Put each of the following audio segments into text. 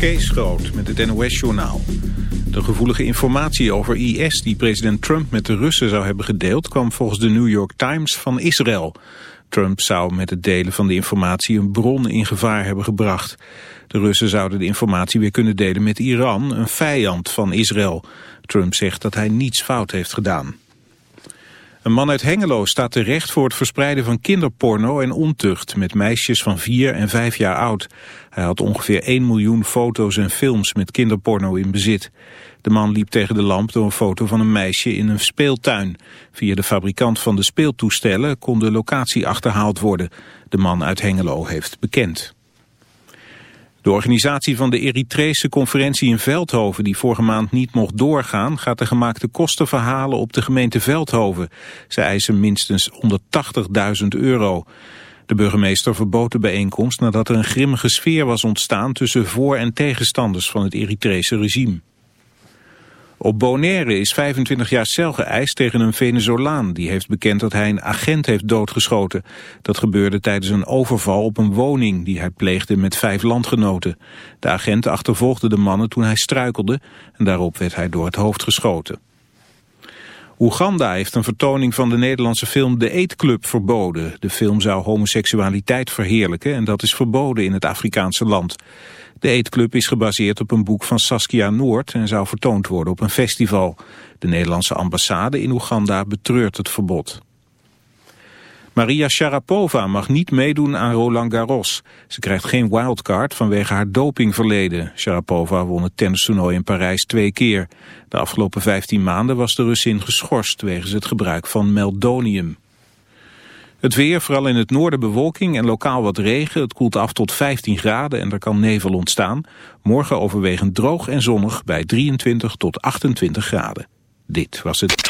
Kees Groot met het NOS-journaal. De gevoelige informatie over IS die president Trump met de Russen zou hebben gedeeld... kwam volgens de New York Times van Israël. Trump zou met het delen van de informatie een bron in gevaar hebben gebracht. De Russen zouden de informatie weer kunnen delen met Iran, een vijand van Israël. Trump zegt dat hij niets fout heeft gedaan. Een man uit Hengelo staat terecht voor het verspreiden van kinderporno en ontucht met meisjes van 4 en 5 jaar oud. Hij had ongeveer 1 miljoen foto's en films met kinderporno in bezit. De man liep tegen de lamp door een foto van een meisje in een speeltuin. Via de fabrikant van de speeltoestellen kon de locatie achterhaald worden. De man uit Hengelo heeft bekend. De organisatie van de Eritrese conferentie in Veldhoven die vorige maand niet mocht doorgaan gaat de gemaakte kosten verhalen op de gemeente Veldhoven. Ze eisen minstens 180.000 euro. De burgemeester verbood de bijeenkomst nadat er een grimmige sfeer was ontstaan tussen voor- en tegenstanders van het Eritrese regime. Op Bonaire is 25 jaar cel geëist tegen een Venezolaan. Die heeft bekend dat hij een agent heeft doodgeschoten. Dat gebeurde tijdens een overval op een woning die hij pleegde met vijf landgenoten. De agent achtervolgde de mannen toen hij struikelde en daarop werd hij door het hoofd geschoten. Oeganda heeft een vertoning van de Nederlandse film De Eetclub verboden. De film zou homoseksualiteit verheerlijken en dat is verboden in het Afrikaanse land. De eetclub is gebaseerd op een boek van Saskia Noord en zou vertoond worden op een festival. De Nederlandse ambassade in Oeganda betreurt het verbod. Maria Sharapova mag niet meedoen aan Roland Garros. Ze krijgt geen wildcard vanwege haar dopingverleden. Sharapova won het tennistoernooi in Parijs twee keer. De afgelopen 15 maanden was de Russin geschorst wegens het gebruik van meldonium. Het weer, vooral in het noorden bewolking en lokaal wat regen. Het koelt af tot 15 graden en er kan nevel ontstaan. Morgen overwegend droog en zonnig bij 23 tot 28 graden. Dit was het.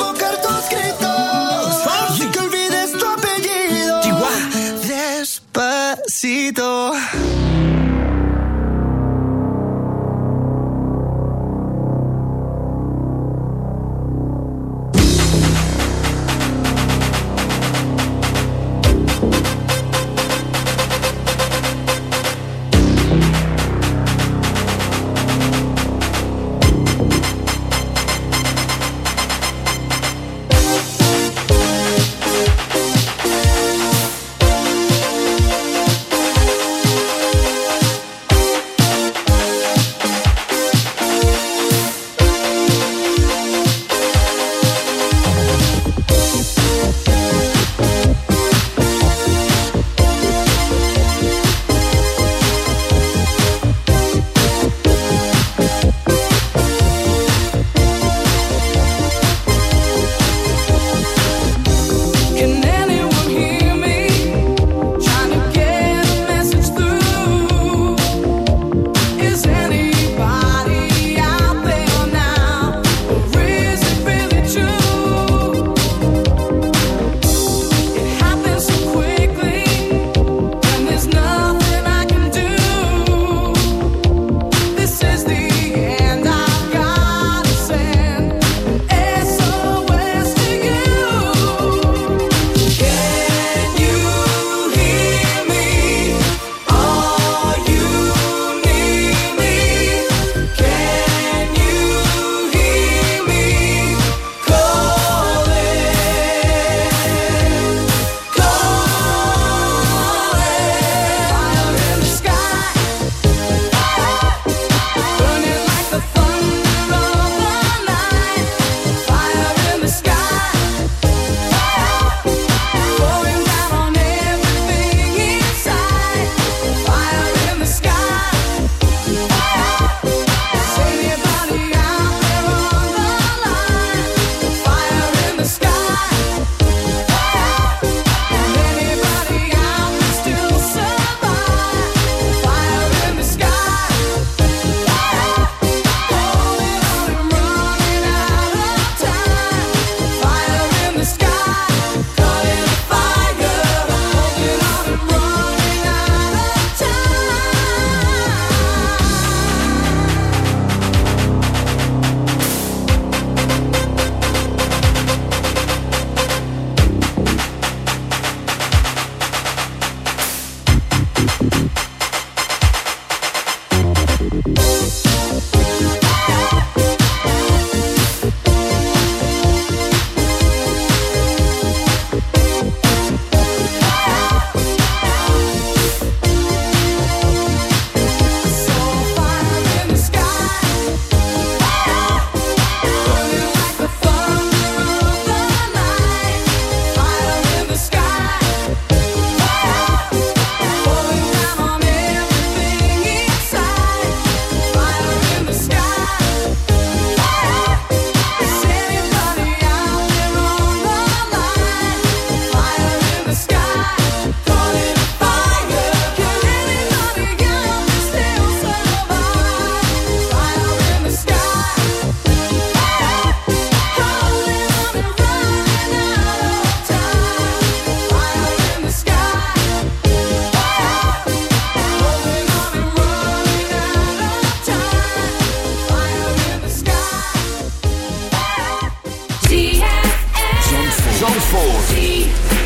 Zandvoort.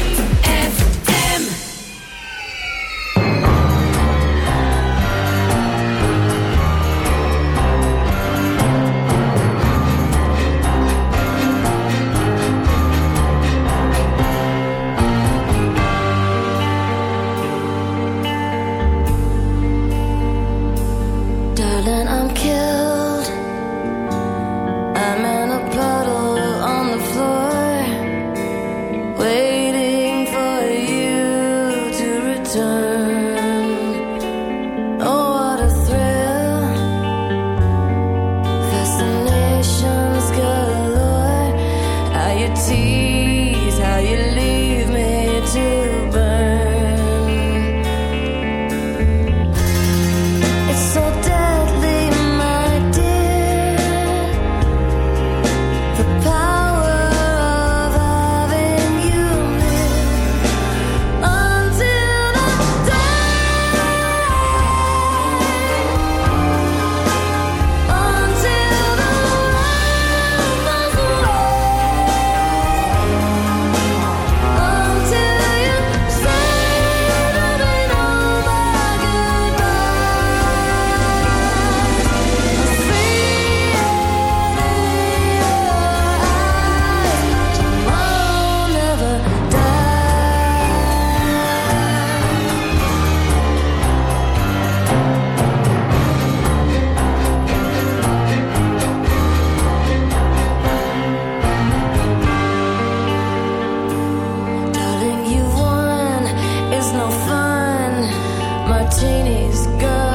It's girl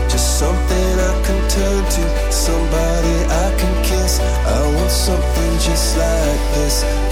Something I can turn to, somebody I can kiss. I want something just like this.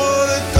Wanna go?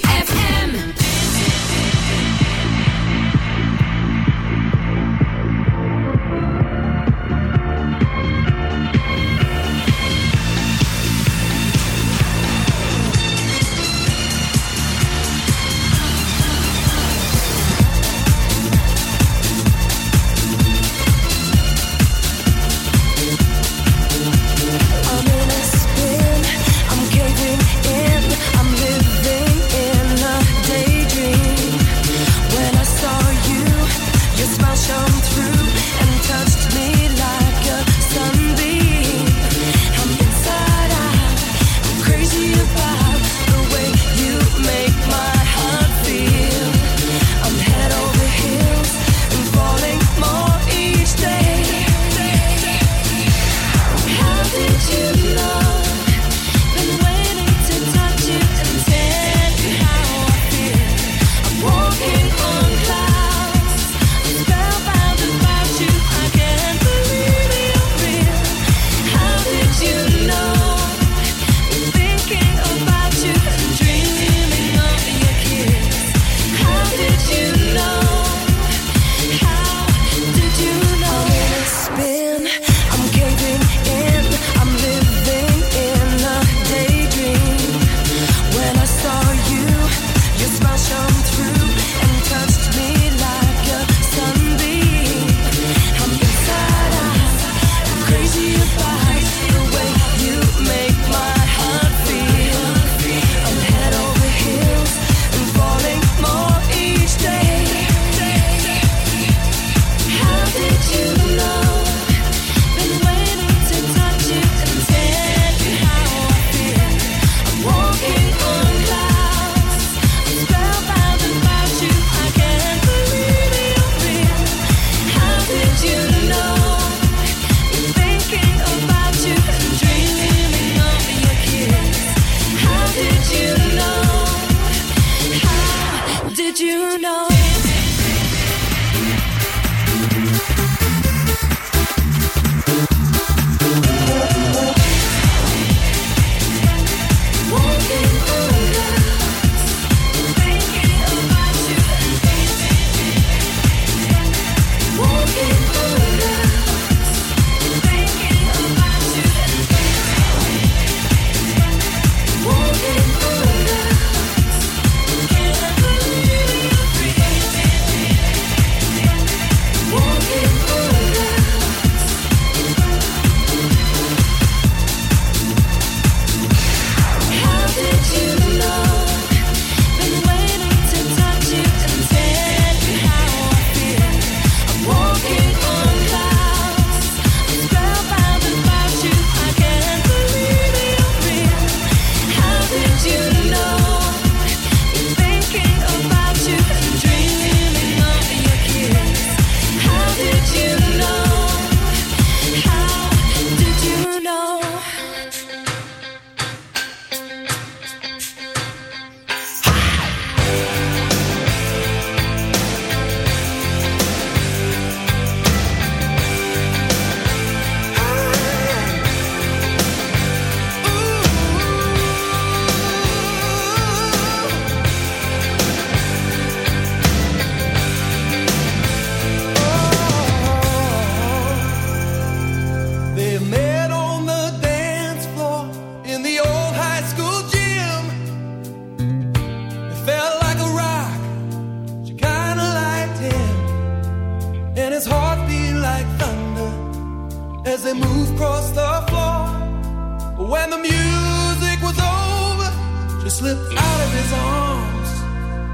slipped out of his arms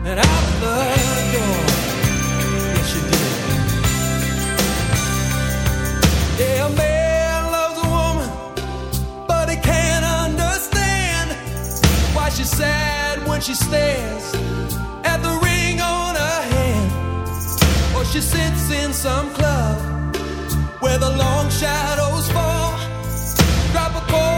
and out the door. Yes, you did. Yeah, a man loves a woman, but he can't understand why she's sad when she stares at the ring on her hand, or she sits in some club where the long shadows fall. Drop a cold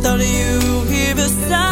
thought of you here beside